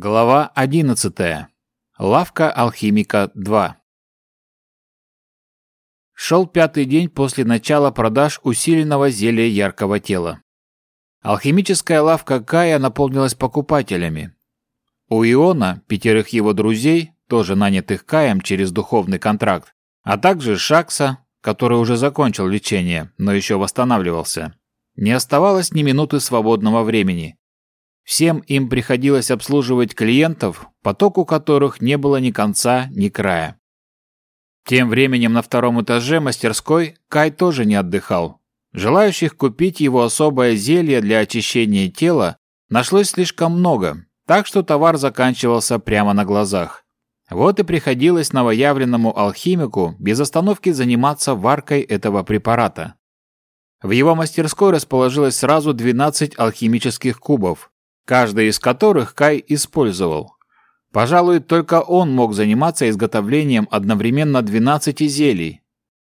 Глава 11. Лавка алхимика 2. Шел пятый день после начала продаж усиленного зелья яркого тела. Алхимическая лавка Кая наполнилась покупателями. У Иона, пятерых его друзей, тоже нанятых Каем через духовный контракт, а также Шакса, который уже закончил лечение, но еще восстанавливался, не оставалось ни минуты свободного времени. Всем им приходилось обслуживать клиентов, потоку которых не было ни конца, ни края. Тем временем на втором этаже мастерской Кай тоже не отдыхал. Желающих купить его особое зелье для очищения тела нашлось слишком много, так что товар заканчивался прямо на глазах. Вот и приходилось новоявленному алхимику без остановки заниматься варкой этого препарата. В его мастерской расположилось сразу 12 алхимических кубов, каждый из которых Кай использовал. Пожалуй, только он мог заниматься изготовлением одновременно 12 зелий.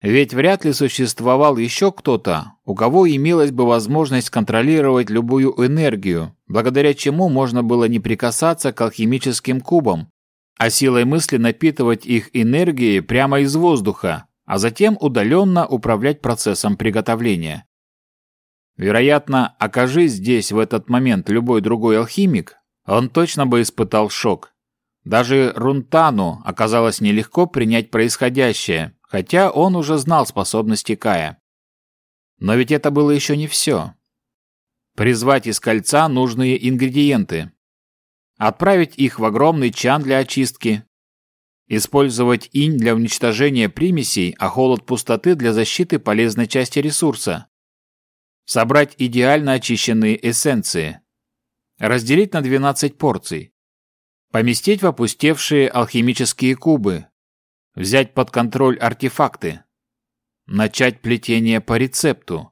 Ведь вряд ли существовал еще кто-то, у кого имелась бы возможность контролировать любую энергию, благодаря чему можно было не прикасаться к алхимическим кубам, а силой мысли напитывать их энергией прямо из воздуха, а затем удаленно управлять процессом приготовления. Вероятно, окажись здесь в этот момент любой другой алхимик, он точно бы испытал шок. Даже Рунтану оказалось нелегко принять происходящее, хотя он уже знал способности Кая. Но ведь это было еще не все. Призвать из кольца нужные ингредиенты. Отправить их в огромный чан для очистки. Использовать инь для уничтожения примесей, а холод пустоты для защиты полезной части ресурса собрать идеально очищенные эссенции, разделить на 12 порций, поместить в опустевшие алхимические кубы, взять под контроль артефакты, начать плетение по рецепту,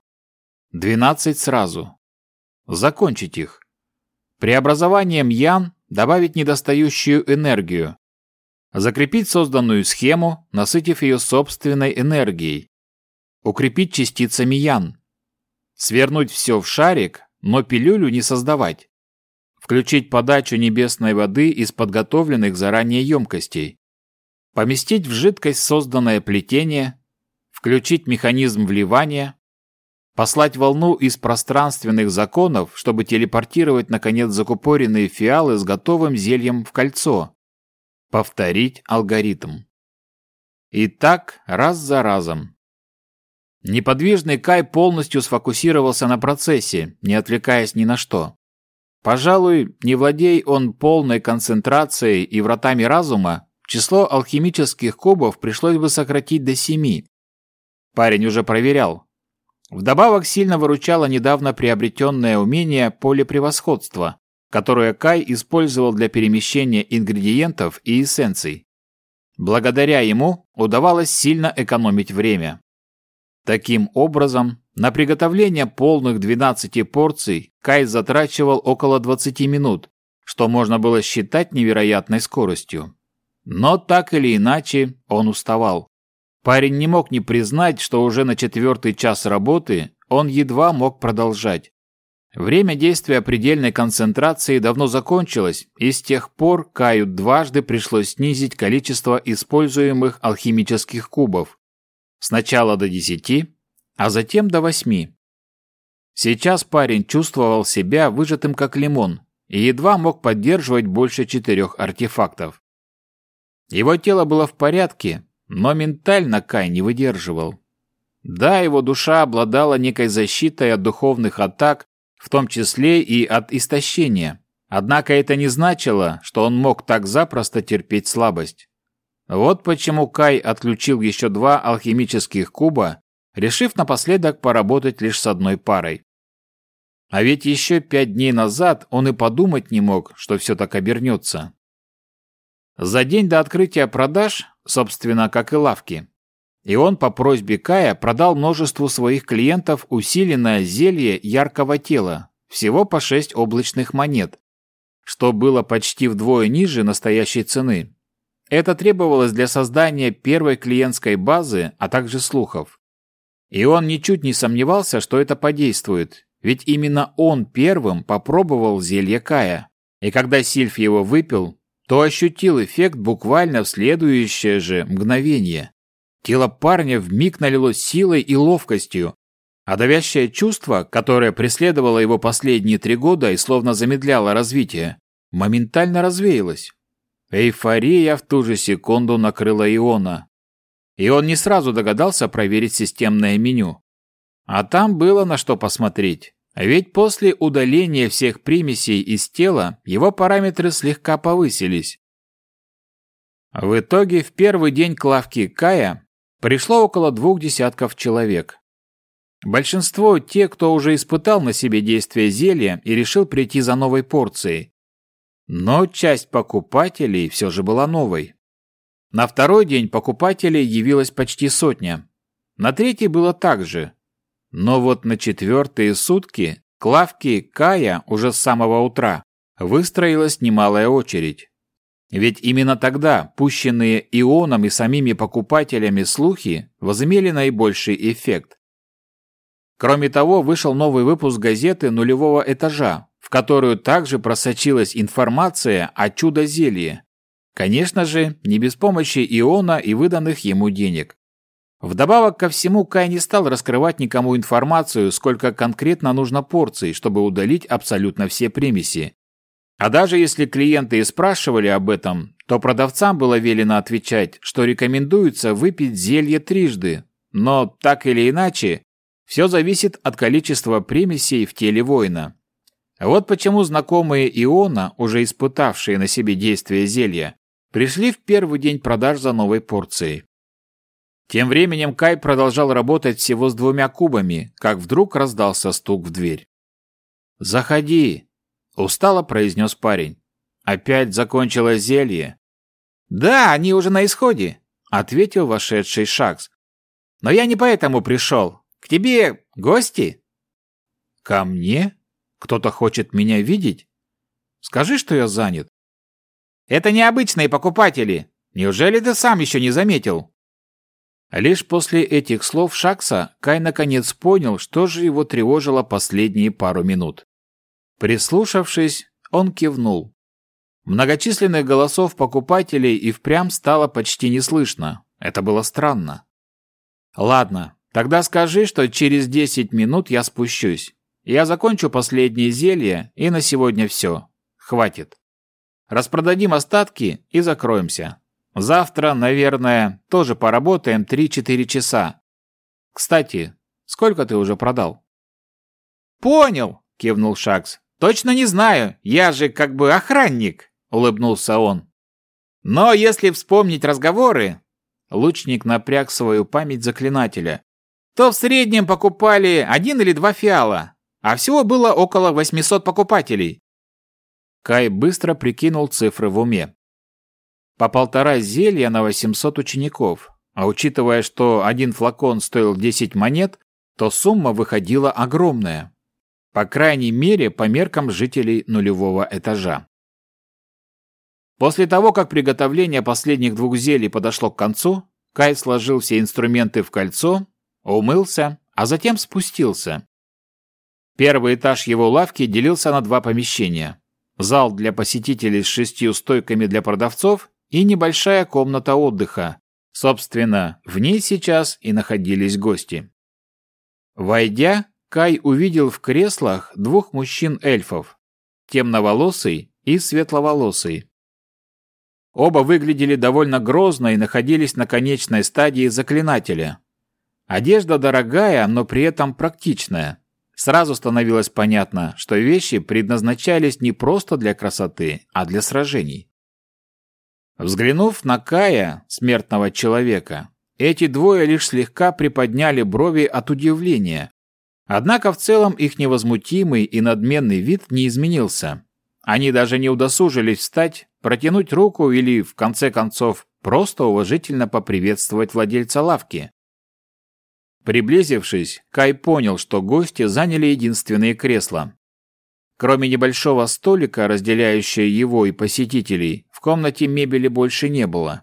12 сразу, закончить их, преобразованием ян добавить недостающую энергию, закрепить созданную схему, насытив ее собственной энергией, укрепить частицами ян, Свернуть все в шарик, но пилюлю не создавать. Включить подачу небесной воды из подготовленных заранее емкостей. Поместить в жидкость созданное плетение. Включить механизм вливания. Послать волну из пространственных законов, чтобы телепортировать, наконец, закупоренные фиалы с готовым зельем в кольцо. Повторить алгоритм. И так раз за разом, Неподвижный Кай полностью сфокусировался на процессе, не отвлекаясь ни на что. Пожалуй, не владей он полной концентрацией и вратами разума, число алхимических кубов пришлось бы сократить до семи. Парень уже проверял. Вдобавок сильно выручало недавно приобретенное умение полепревосходства, которое Кай использовал для перемещения ингредиентов и эссенций. Благодаря ему удавалось сильно экономить время. Таким образом, на приготовление полных 12 порций Кай затрачивал около 20 минут, что можно было считать невероятной скоростью. Но так или иначе он уставал. Парень не мог не признать, что уже на четвертый час работы он едва мог продолжать. Время действия предельной концентрации давно закончилось, и с тех пор Каю дважды пришлось снизить количество используемых алхимических кубов, Сначала до десяти, а затем до восьми. Сейчас парень чувствовал себя выжатым как лимон и едва мог поддерживать больше четырех артефактов. Его тело было в порядке, но ментально Кай не выдерживал. Да, его душа обладала некой защитой от духовных атак, в том числе и от истощения. Однако это не значило, что он мог так запросто терпеть слабость. Вот почему Кай отключил еще два алхимических куба, решив напоследок поработать лишь с одной парой. А ведь еще пять дней назад он и подумать не мог, что все так обернется. За день до открытия продаж, собственно, как и лавки, и он по просьбе Кая продал множеству своих клиентов усиленное зелье яркого тела, всего по шесть облачных монет, что было почти вдвое ниже настоящей цены. Это требовалось для создания первой клиентской базы, а также слухов. И он ничуть не сомневался, что это подействует, ведь именно он первым попробовал зелье Кая. И когда Сильф его выпил, то ощутил эффект буквально в следующее же мгновение. Тело парня вмиг налилось силой и ловкостью, а давящее чувство, которое преследовало его последние три года и словно замедляло развитие, моментально развеялось. Эйфория в ту же секунду накрыла Иона. И он не сразу догадался проверить системное меню. А там было на что посмотреть. Ведь после удаления всех примесей из тела его параметры слегка повысились. В итоге в первый день к лавке Кая пришло около двух десятков человек. Большинство – те, кто уже испытал на себе действие зелья и решил прийти за новой порцией. Но часть покупателей все же была новой. На второй день покупателей явилась почти сотня. На третий было так же. Но вот на четвертые сутки к лавке Кая уже с самого утра выстроилась немалая очередь. Ведь именно тогда пущенные ионом и самими покупателями слухи возымели наибольший эффект. Кроме того, вышел новый выпуск газеты нулевого этажа, в которую также просочилась информация о чудо-зелье. Конечно же, не без помощи Иона и выданных ему денег. Вдобавок ко всему, Кай не стал раскрывать никому информацию, сколько конкретно нужно порций, чтобы удалить абсолютно все примеси. А даже если клиенты и спрашивали об этом, то продавцам было велено отвечать, что рекомендуется выпить зелье трижды, но так или иначе, все зависит от количества примесей в теле воина. Вот почему знакомые Иона, уже испытавшие на себе действие зелья, пришли в первый день продаж за новой порцией. Тем временем Кай продолжал работать всего с двумя кубами, как вдруг раздался стук в дверь. «Заходи!» – устало произнес парень. «Опять закончилось зелье?» «Да, они уже на исходе», – ответил вошедший Шакс. «Но я не поэтому пришел. К тебе гости?» «Ко мне? Кто-то хочет меня видеть? Скажи, что я занят». «Это необычные покупатели. Неужели ты сам еще не заметил?» Лишь после этих слов Шакса Кай наконец понял, что же его тревожило последние пару минут. Прислушавшись, он кивнул. Многочисленных голосов покупателей и впрямь стало почти не слышно. Это было странно. «Ладно, тогда скажи, что через 10 минут я спущусь. Я закончу последнее зелье, и на сегодня все. Хватит. Распродадим остатки и закроемся. Завтра, наверное, тоже поработаем 3-4 часа. Кстати, сколько ты уже продал? Понял, кивнул Шакс. Точно не знаю, я же как бы охранник, улыбнулся он. Но если вспомнить разговоры, лучник напряг свою память заклинателя, то в среднем покупали один или два фиала, а всего было около 800 покупателей. Кай быстро прикинул цифры в уме. По полтора зелья на 800 учеников, а учитывая, что один флакон стоил 10 монет, то сумма выходила огромная. По крайней мере, по меркам жителей нулевого этажа. После того, как приготовление последних двух зелий подошло к концу, Кай сложил все инструменты в кольцо, умылся, а затем спустился. Первый этаж его лавки делился на два помещения. Зал для посетителей с шестью стойками для продавцов и небольшая комната отдыха. Собственно, в ней сейчас и находились гости. Войдя, Кай увидел в креслах двух мужчин-эльфов, темноволосый и светловолосый. Оба выглядели довольно грозно и находились на конечной стадии заклинателя. Одежда дорогая, но при этом практичная. Сразу становилось понятно, что вещи предназначались не просто для красоты, а для сражений. Взглянув на Кая, смертного человека, эти двое лишь слегка приподняли брови от удивления. Однако в целом их невозмутимый и надменный вид не изменился. Они даже не удосужились встать, протянуть руку или, в конце концов, просто уважительно поприветствовать владельца лавки. Приблизившись, Кай понял, что гости заняли единственные кресла. Кроме небольшого столика, разделяющего его и посетителей, в комнате мебели больше не было.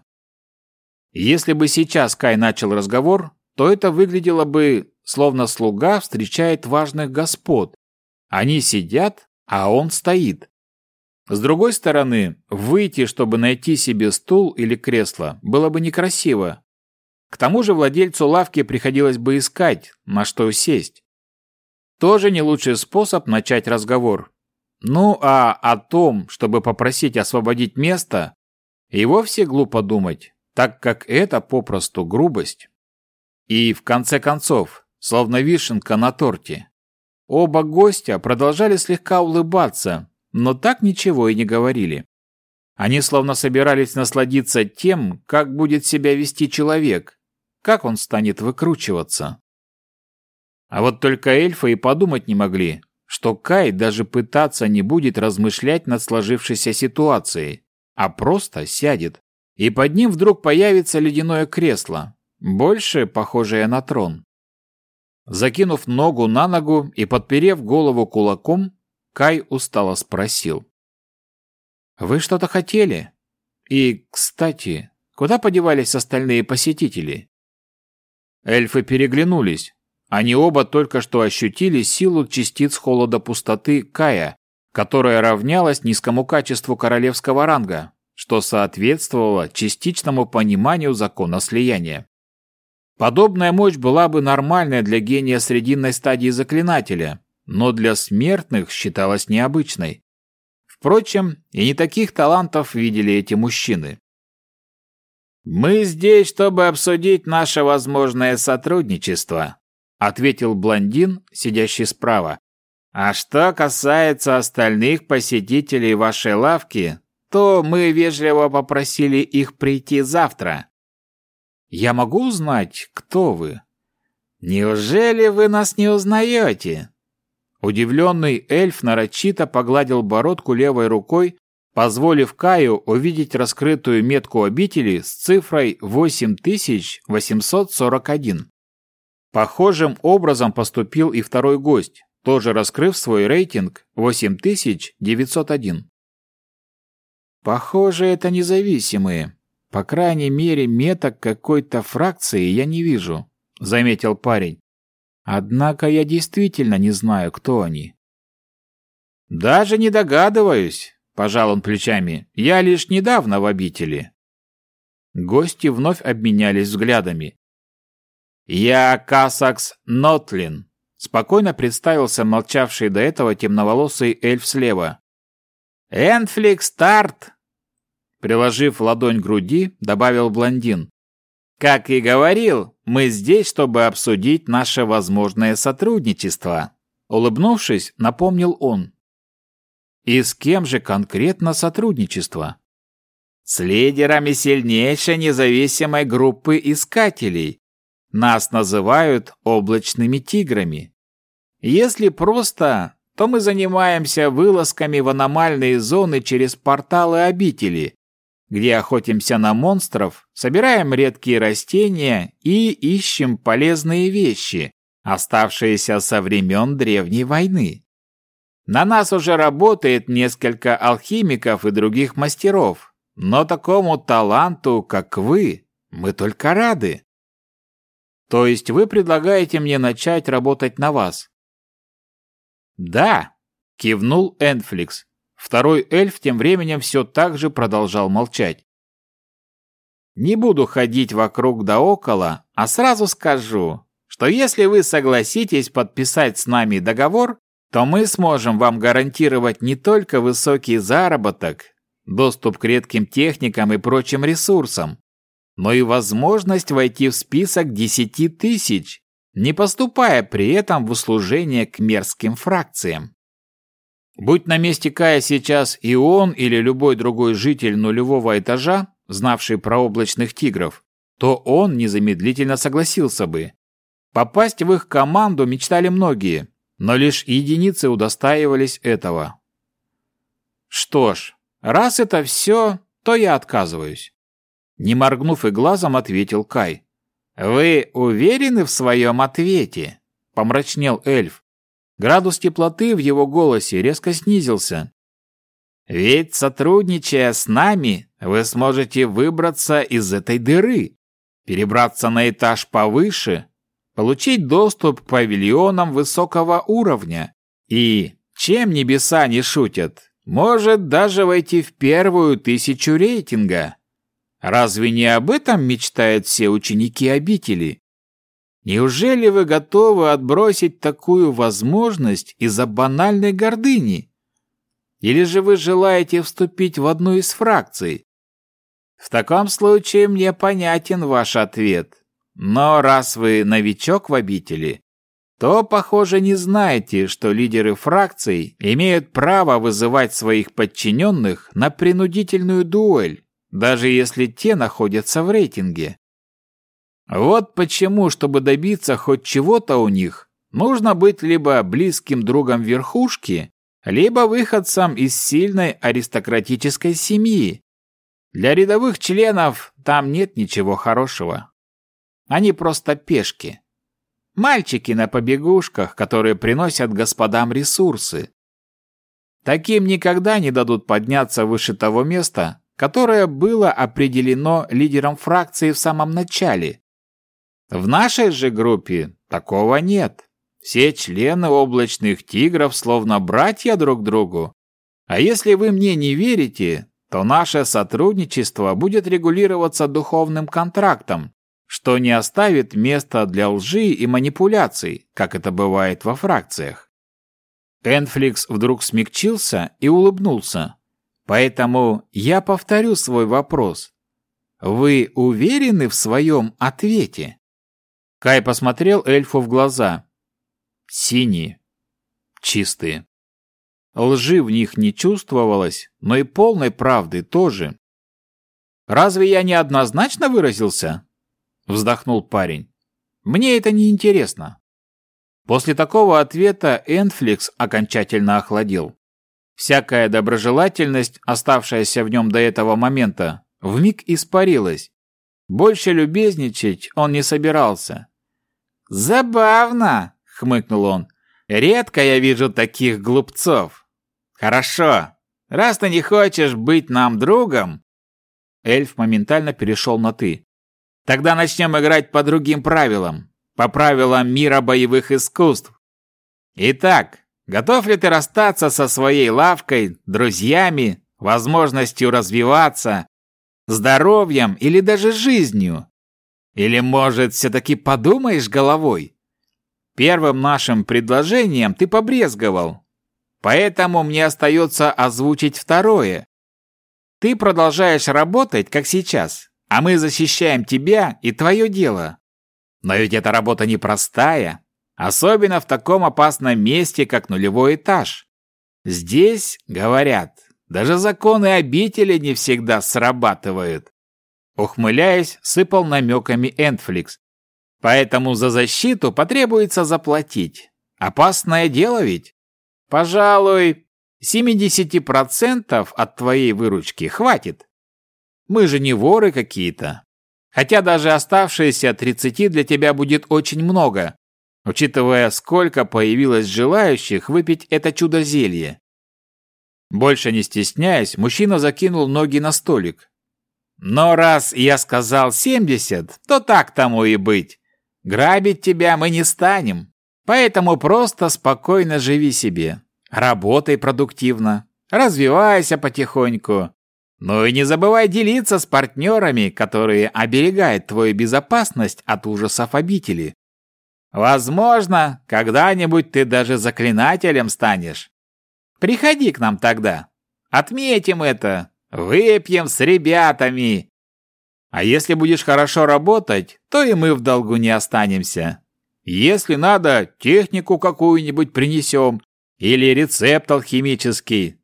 Если бы сейчас Кай начал разговор, то это выглядело бы, словно слуга встречает важных господ. Они сидят, а он стоит. С другой стороны, выйти, чтобы найти себе стул или кресло, было бы некрасиво. К тому же владельцу лавки приходилось бы искать, на что сесть. Тоже не лучший способ начать разговор. Ну а о том, чтобы попросить освободить место, и вовсе глупо думать, так как это попросту грубость. И в конце концов, словно вишенка на торте. Оба гостя продолжали слегка улыбаться, но так ничего и не говорили. Они словно собирались насладиться тем, как будет себя вести человек, как он станет выкручиваться. А вот только эльфы и подумать не могли, что Кай даже пытаться не будет размышлять над сложившейся ситуацией, а просто сядет, и под ним вдруг появится ледяное кресло, больше похожее на трон. Закинув ногу на ногу и подперев голову кулаком, Кай устало спросил. «Вы что-то хотели? И, кстати, куда подевались остальные посетители?» Эльфы переглянулись. Они оба только что ощутили силу частиц холода пустоты Кая, которая равнялась низкому качеству королевского ранга, что соответствовало частичному пониманию закона слияния. Подобная мощь была бы нормальной для гения срединной стадии заклинателя, но для смертных считалась необычной. Впрочем, и не таких талантов видели эти мужчины. «Мы здесь, чтобы обсудить наше возможное сотрудничество», ответил блондин, сидящий справа. «А что касается остальных посетителей вашей лавки, то мы вежливо попросили их прийти завтра». «Я могу узнать, кто вы?» «Неужели вы нас не узнаете?» Удивленный эльф нарочито погладил бородку левой рукой, позволив Каю увидеть раскрытую метку обители с цифрой 8841. Похожим образом поступил и второй гость, тоже раскрыв свой рейтинг 8901. Похоже, это независимые. По крайней мере, меток какой-то фракции я не вижу, заметил парень. Однако я действительно не знаю, кто они. Даже не догадываюсь, пожал он плечами. Я лишь недавно в обители. Гости вновь обменялись взглядами. Я Касакс Нотлин, спокойно представился молчавший до этого темноволосый эльф слева. Энфлик Старт, приложив ладонь к груди, добавил блондин. Как и говорил, мы здесь, чтобы обсудить наше возможное сотрудничество. Улыбнувшись, напомнил он. И с кем же конкретно сотрудничество? С лидерами сильнейшей независимой группы искателей. Нас называют облачными тиграми. Если просто, то мы занимаемся вылазками в аномальные зоны через порталы обители, где охотимся на монстров, собираем редкие растения и ищем полезные вещи, оставшиеся со времен Древней войны. На нас уже работает несколько алхимиков и других мастеров, но такому таланту, как вы, мы только рады. То есть вы предлагаете мне начать работать на вас? Да, кивнул Энфликс, Второй эльф тем временем все так же продолжал молчать. Не буду ходить вокруг да около, а сразу скажу, что если вы согласитесь подписать с нами договор, то мы сможем вам гарантировать не только высокий заработок, доступ к редким техникам и прочим ресурсам, но и возможность войти в список десяти тысяч, не поступая при этом в услужение к мерзким фракциям. Будь на месте Кая сейчас и он или любой другой житель нулевого этажа, знавший про облачных тигров, то он незамедлительно согласился бы. Попасть в их команду мечтали многие, но лишь единицы удостаивались этого. Что ж, раз это все, то я отказываюсь. Не моргнув и глазом, ответил Кай. «Вы уверены в своем ответе?» — помрачнел эльф. Градус теплоты в его голосе резко снизился. «Ведь, сотрудничая с нами, вы сможете выбраться из этой дыры, перебраться на этаж повыше, получить доступ к павильонам высокого уровня и, чем небеса не шутят, может даже войти в первую тысячу рейтинга. Разве не об этом мечтают все ученики обители? Неужели вы готовы отбросить такую возможность из-за банальной гордыни? Или же вы желаете вступить в одну из фракций? В таком случае мне понятен ваш ответ. Но раз вы новичок в обители, то, похоже, не знаете, что лидеры фракций имеют право вызывать своих подчиненных на принудительную дуэль, даже если те находятся в рейтинге. Вот почему, чтобы добиться хоть чего-то у них, нужно быть либо близким другом верхушки, либо выходцем из сильной аристократической семьи. Для рядовых членов там нет ничего хорошего. Они просто пешки. Мальчики на побегушках, которые приносят господам ресурсы. Таким никогда не дадут подняться выше того места, которое было определено лидером фракции в самом начале. В нашей же группе такого нет. Все члены облачных тигров словно братья друг другу. А если вы мне не верите, то наше сотрудничество будет регулироваться духовным контрактом, что не оставит места для лжи и манипуляций, как это бывает во фракциях. Энфликс вдруг смягчился и улыбнулся. Поэтому я повторю свой вопрос. Вы уверены в своем ответе? Кай посмотрел эльфу в глаза. Синие. Чистые. Лжи в них не чувствовалось, но и полной правды тоже. «Разве я неоднозначно выразился?» Вздохнул парень. «Мне это не интересно». После такого ответа Энфликс окончательно охладил. Всякая доброжелательность, оставшаяся в нем до этого момента, вмиг испарилась. Больше любезничать он не собирался. «Забавно!» — хмыкнул он. «Редко я вижу таких глупцов. Хорошо, раз ты не хочешь быть нам другом...» Эльф моментально перешел на «ты». «Тогда начнем играть по другим правилам, по правилам мира боевых искусств. Итак, готов ли ты расстаться со своей лавкой, друзьями, возможностью развиваться, здоровьем или даже жизнью? Или, может, все-таки подумаешь головой? Первым нашим предложением ты побрезговал. Поэтому мне остается озвучить второе. Ты продолжаешь работать, как сейчас, а мы защищаем тебя и твое дело. Но ведь эта работа непростая, особенно в таком опасном месте, как нулевой этаж. Здесь, говорят, даже законы обители не всегда срабатывают. Ухмыляясь, сыпал намеками Энтфликс. Поэтому за защиту потребуется заплатить. Опасное дело ведь. Пожалуй, 70% от твоей выручки хватит. Мы же не воры какие-то. Хотя даже оставшиеся 30 для тебя будет очень много, учитывая, сколько появилось желающих выпить это чудо-зелье. Больше не стесняясь, мужчина закинул ноги на столик, но раз я сказал семьдесят, то так тому и быть. Грабить тебя мы не станем. Поэтому просто спокойно живи себе. Работай продуктивно. Развивайся потихоньку. Ну и не забывай делиться с партнерами, которые оберегают твою безопасность от ужасов обители. Возможно, когда-нибудь ты даже заклинателем станешь. Приходи к нам тогда. Отметим это. Выпьем с ребятами. А если будешь хорошо работать, то и мы в долгу не останемся. Если надо, технику какую-нибудь принесем или рецепт алхимический.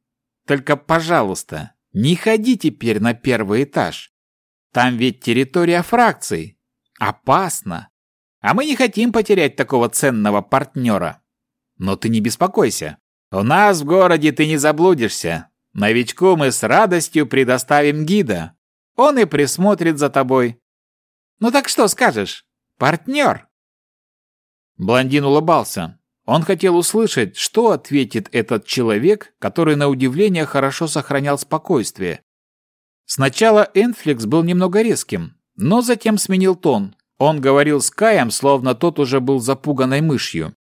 Только, пожалуйста, не ходи теперь на первый этаж. Там ведь территория фракций. Опасно. А мы не хотим потерять такого ценного партнера. Но ты не беспокойся. У нас в городе ты не заблудишься. Новичку мы с радостью предоставим гида. Он и присмотрит за тобой. Ну так что скажешь? Партнер!» Блондин улыбался. Он хотел услышать, что ответит этот человек, который на удивление хорошо сохранял спокойствие. Сначала Энфликс был немного резким, но затем сменил тон. Он говорил с Каем, словно тот уже был запуганной мышью.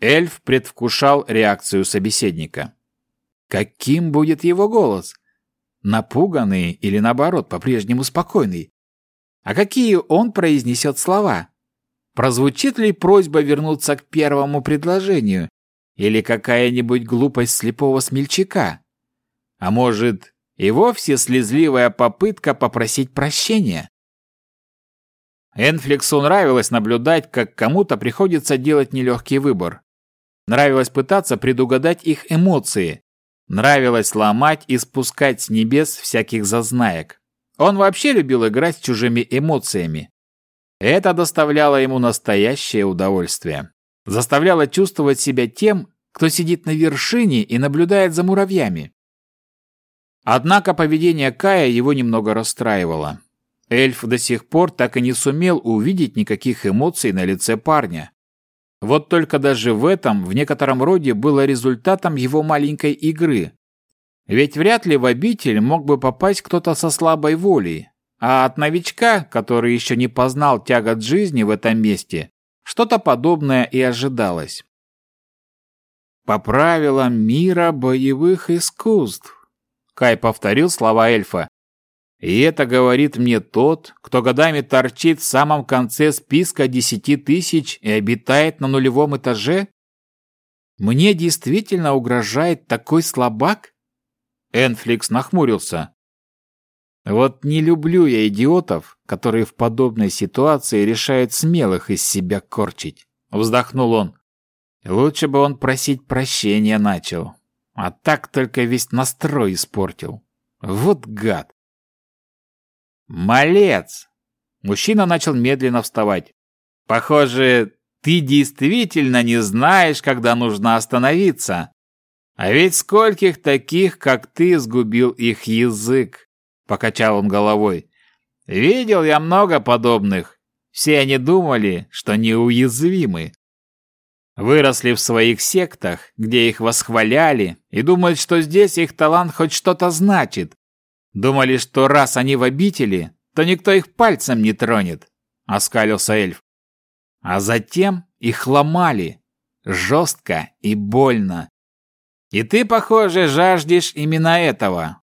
Эльф предвкушал реакцию собеседника. Каким будет его голос? Напуганный или наоборот, по-прежнему спокойный? А какие он произнесет слова? Прозвучит ли просьба вернуться к первому предложению? Или какая-нибудь глупость слепого смельчака? А может, и вовсе слезливая попытка попросить прощения? Энфликсу нравилось наблюдать, как кому-то приходится делать нелегкий выбор. Нравилось пытаться предугадать их эмоции. Нравилось ломать и спускать с небес всяких зазнаек. Он вообще любил играть с чужими эмоциями. Это доставляло ему настоящее удовольствие. Заставляло чувствовать себя тем, кто сидит на вершине и наблюдает за муравьями. Однако поведение Кая его немного расстраивало. Эльф до сих пор так и не сумел увидеть никаких эмоций на лице парня. Вот только даже в этом в некотором роде было результатом его маленькой игры. Ведь вряд ли в обитель мог бы попасть кто-то со слабой волей, а от новичка, который еще не познал тягот жизни в этом месте, что-то подобное и ожидалось. По правилам мира боевых искусств, Кай повторил слова эльфа, и это говорит мне тот, кто годами торчит в самом конце списка десяти тысяч и обитает на нулевом этаже? Мне действительно угрожает такой слабак? Энфликс нахмурился. Вот не люблю я идиотов, которые в подобной ситуации решают смелых из себя корчить. Вздохнул он. Лучше бы он просить прощения начал. А так только весь настрой испортил. Вот гад. «Малец!» Мужчина начал медленно вставать. «Похоже, ты действительно не знаешь, когда нужно остановиться. А ведь скольких таких, как ты, сгубил их язык!» Покачал он головой. «Видел я много подобных. Все они думали, что неуязвимы. Выросли в своих сектах, где их восхваляли, и думают, что здесь их талант хоть что-то значит. Думали, что раз они в обители, то никто их пальцем не тронет, оскалился эльф. А затем их ломали, жестко и больно. И ты, похоже, жаждешь именно этого.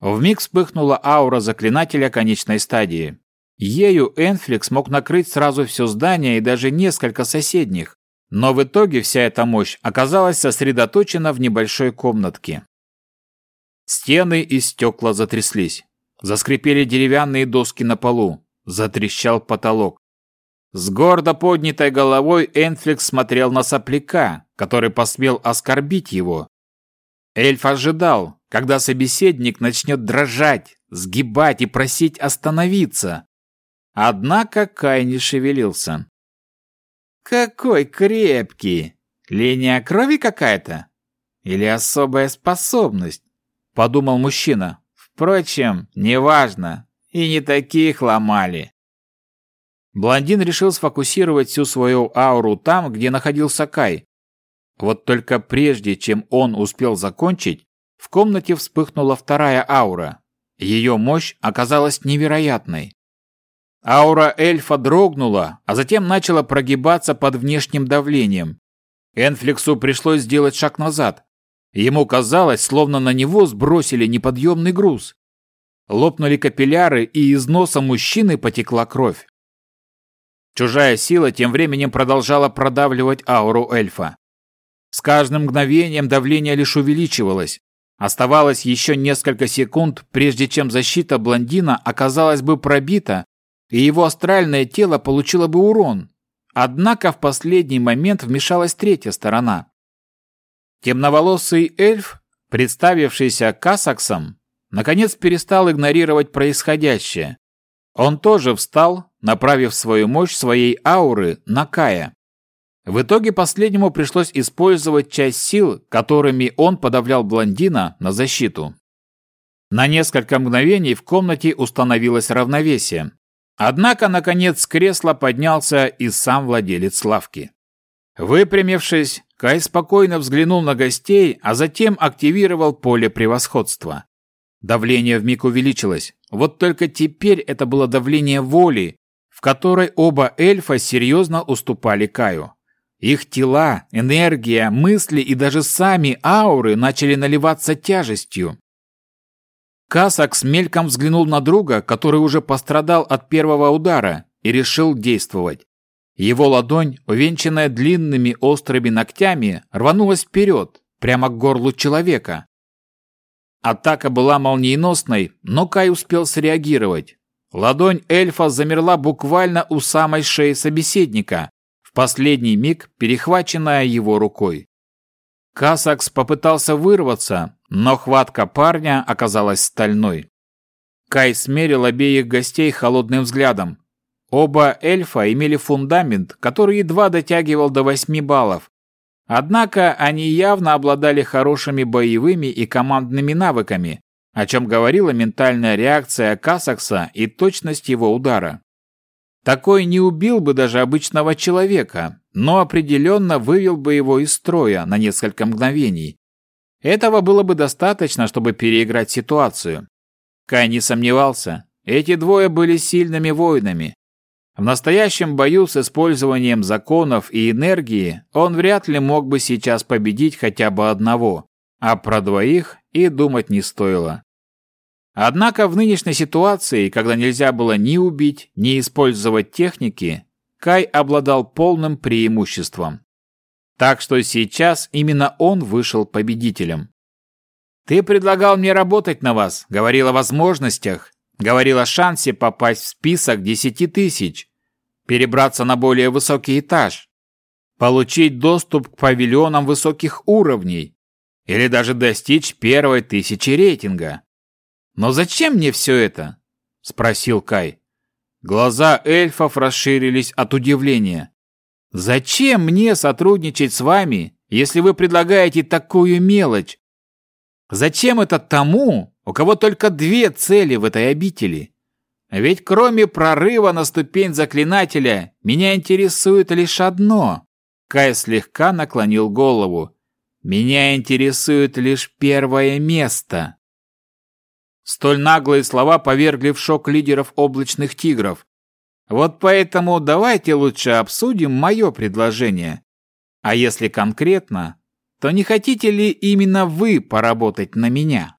Вмиг вспыхнула аура заклинателя конечной стадии. Ею Энфликс мог накрыть сразу все здание и даже несколько соседних, но в итоге вся эта мощь оказалась сосредоточена в небольшой комнатке. Стены и стекла затряслись. Заскрипели деревянные доски на полу. Затрещал потолок. С гордо поднятой головой Энфликс смотрел на сопляка, который посмел оскорбить его. Эльф ожидал, когда собеседник начнет дрожать, сгибать и просить остановиться. Однако Кай не шевелился. «Какой крепкий! Линия крови какая-то? Или особая способность? подумал мужчина. Впрочем, неважно, и не таких ломали. Блондин решил сфокусировать всю свою ауру там, где находился Кай. Вот только прежде, чем он успел закончить, в комнате вспыхнула вторая аура. Ее мощь оказалась невероятной. Аура эльфа дрогнула, а затем начала прогибаться под внешним давлением. Энфликсу пришлось сделать шаг назад, Ему казалось, словно на него сбросили неподъемный груз. Лопнули капилляры, и из носа мужчины потекла кровь. Чужая сила тем временем продолжала продавливать ауру эльфа. С каждым мгновением давление лишь увеличивалось. Оставалось еще несколько секунд, прежде чем защита блондина оказалась бы пробита, и его астральное тело получило бы урон. Однако в последний момент вмешалась третья сторона. Темноволосый эльф, представившийся Касаксом, наконец перестал игнорировать происходящее. Он тоже встал, направив свою мощь своей ауры на Кая. В итоге последнему пришлось использовать часть сил, которыми он подавлял блондина на защиту. На несколько мгновений в комнате установилось равновесие. Однако, наконец, с кресла поднялся и сам владелец лавки. Выпрямившись, Кай спокойно взглянул на гостей, а затем активировал поле превосходства. Давление вмиг увеличилось. Вот только теперь это было давление воли, в которой оба эльфа серьезно уступали Каю. Их тела, энергия, мысли и даже сами ауры начали наливаться тяжестью. Касакс мельком взглянул на друга, который уже пострадал от первого удара, и решил действовать. Его ладонь, увенчанная длинными острыми ногтями, рванулась вперед, прямо к горлу человека. Атака была молниеносной, но Кай успел среагировать. Ладонь эльфа замерла буквально у самой шеи собеседника, последний миг перехваченная его рукой. Касакс попытался вырваться, но хватка парня оказалась стальной. Кай смерил обеих гостей холодным взглядом. Оба эльфа имели фундамент, который едва дотягивал до 8 баллов. Однако они явно обладали хорошими боевыми и командными навыками, о чем говорила ментальная реакция Касакса и точность его удара. Такой не убил бы даже обычного человека, но определенно вывел бы его из строя на несколько мгновений. Этого было бы достаточно, чтобы переиграть ситуацию. Кай не сомневался, эти двое были сильными воинами. В настоящем бою с использованием законов и энергии он вряд ли мог бы сейчас победить хотя бы одного, а про двоих и думать не стоило. Однако в нынешней ситуации, когда нельзя было ни убить, ни использовать техники, Кай обладал полным преимуществом. Так что сейчас именно он вышел победителем. «Ты предлагал мне работать на вас, говорил о возможностях, говорил о шансе попасть в список десяти тысяч, перебраться на более высокий этаж, получить доступ к павильонам высоких уровней или даже достичь первой тысячи рейтинга. «Но зачем мне все это?» — спросил Кай. Глаза эльфов расширились от удивления. «Зачем мне сотрудничать с вами, если вы предлагаете такую мелочь? Зачем это тому, у кого только две цели в этой обители? Ведь кроме прорыва на ступень заклинателя, меня интересует лишь одно». Кай слегка наклонил голову. «Меня интересует лишь первое место». Столь наглые слова повергли в шок лидеров облачных тигров. Вот поэтому давайте лучше обсудим мое предложение. А если конкретно, то не хотите ли именно вы поработать на меня?